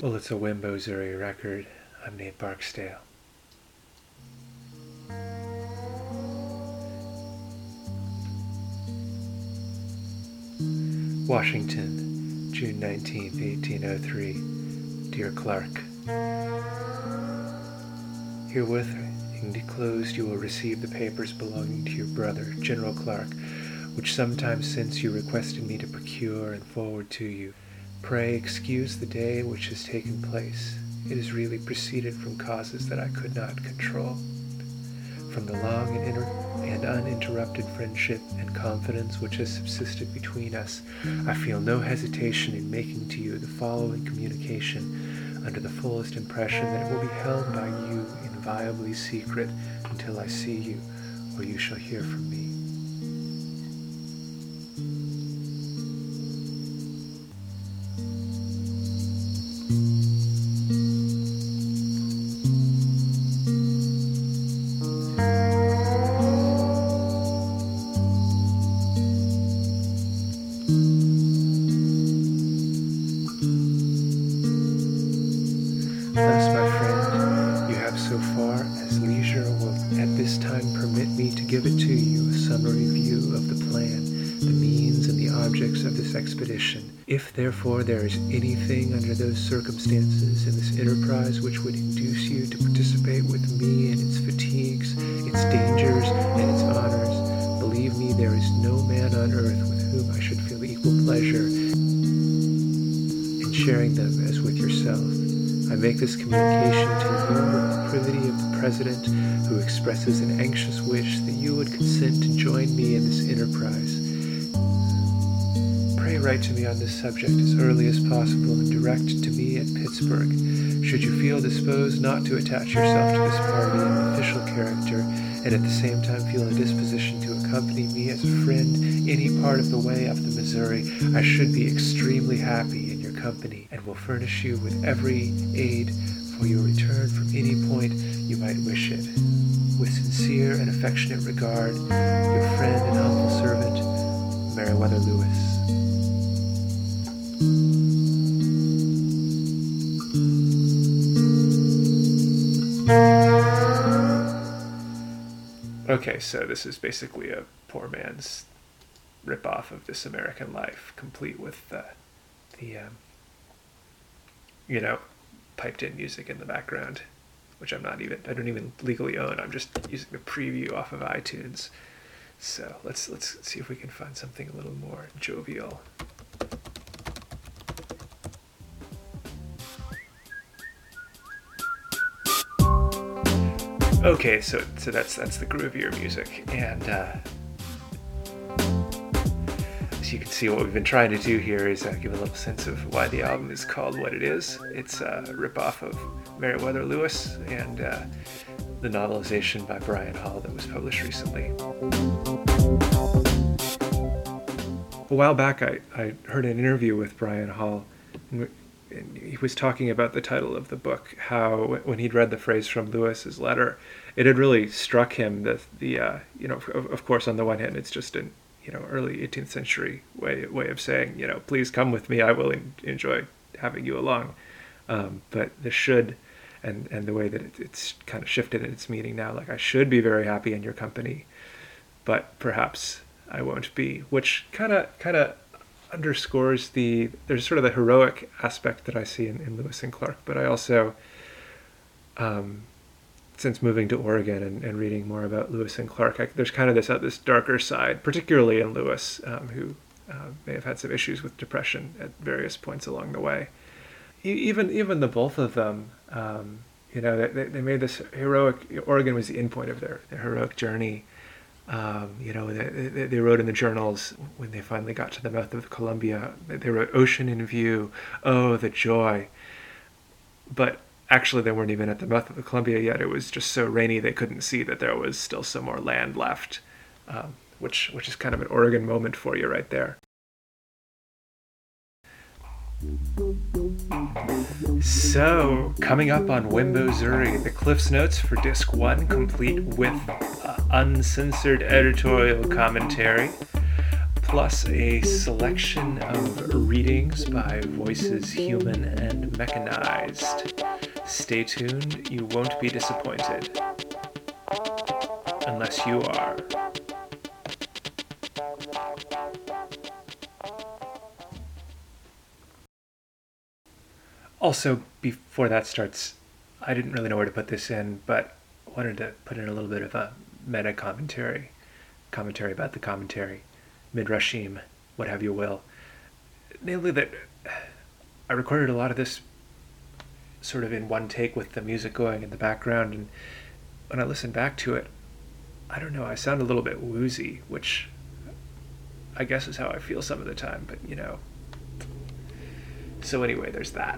Well, it's a Wimbo record. I'm Nate Barksdale. Washington, June 19, 1803. Dear Clark, Herewith, enclosed, you will receive the papers belonging to your brother, General Clark, which some time since you requested me to procure and forward to you. Pray excuse the day which has taken place. It has really proceeded from causes that I could not control. From the long and, inter- and uninterrupted friendship and confidence which has subsisted between us, I feel no hesitation in making to you the following communication under the fullest impression that it will be held by you inviolably secret until I see you or you shall hear from me. Thus, my friend, you have so far as leisure will at this time permit me to give it to you a summary view of the plan, the means, and the objects of this expedition. If, therefore, there is anything under those circumstances in this enterprise which would induce you to participate with me in its fatigues, its dangers, and its honors, believe me, there is no man on earth with whom I should feel equal pleasure in sharing them as with yourself. I make this communication to you with the privity of the President, who expresses an anxious wish that you would consent to join me in this enterprise. Pray write to me on this subject as early as possible and direct to me at Pittsburgh. Should you feel disposed not to attach yourself to this party in official character, and at the same time feel a disposition to accompany me as a friend any part of the way up the Missouri, I should be extremely happy in company and will furnish you with every aid for your return from any point you might wish it. With sincere and affectionate regard, your friend and humble servant, Meriwether Lewis. Okay, so this is basically a poor man's ripoff of This American Life, complete with uh, the, um, you know, piped in music in the background, which I'm not even, I don't even legally own. I'm just using the preview off of iTunes. So let's let's see if we can find something a little more jovial. Okay, so so that's that's the groovier music, and uh, you can see, what we've been trying to do here is uh, give a little sense of why the album is called what it is. It's a ripoff of Meriwether Lewis and uh, the novelization by Brian Hall that was published recently. A while back, I, I heard an interview with Brian Hall. And he was talking about the title of the book, how when he'd read the phrase from Lewis's letter, it had really struck him that the, uh, you know, of, of course, on the one hand, it's just an, you know, early 18th century way way of saying, you know, please come with me, I will en- enjoy having you along. Um, but the should, and and the way that it, it's kind of shifted in its meaning now, like I should be very happy in your company, but perhaps I won't be, which kind of kind of underscores the there's sort of the heroic aspect that I see in, in Lewis and Clark, but I also, um, since moving to Oregon and, and reading more about Lewis and Clark, I, there's kind of this uh, this darker side, particularly in Lewis, um, who uh, may have had some issues with depression at various points along the way. E- even even the both of them, um, you know, they, they made this heroic. Oregon was the end point of their, their heroic journey. Um, you know, they, they, they, wrote in the journals when they finally got to the mouth of the Columbia, they wrote ocean in view, oh, the joy. But actually, they weren't even at the mouth of the Columbia yet. It was just so rainy they couldn't see that there was still some more land left, um, which, which is kind of an Oregon moment for you right there. So, coming up on Wimbo Zuri, the Cliff's Notes for Disc 1, complete with uh, uncensored editorial commentary, plus a selection of readings by voices human and mechanized. Stay tuned, you won't be disappointed. Unless you are. Also, before that starts, I didn't really know where to put this in, but wanted to put in a little bit of a meta commentary, commentary about the commentary, midrashim, what have you will. Namely, that I recorded a lot of this sort of in one take with the music going in the background, and when I listened back to it, I don't know, I sound a little bit woozy, which I guess is how I feel some of the time, but you know. So, anyway, there's that.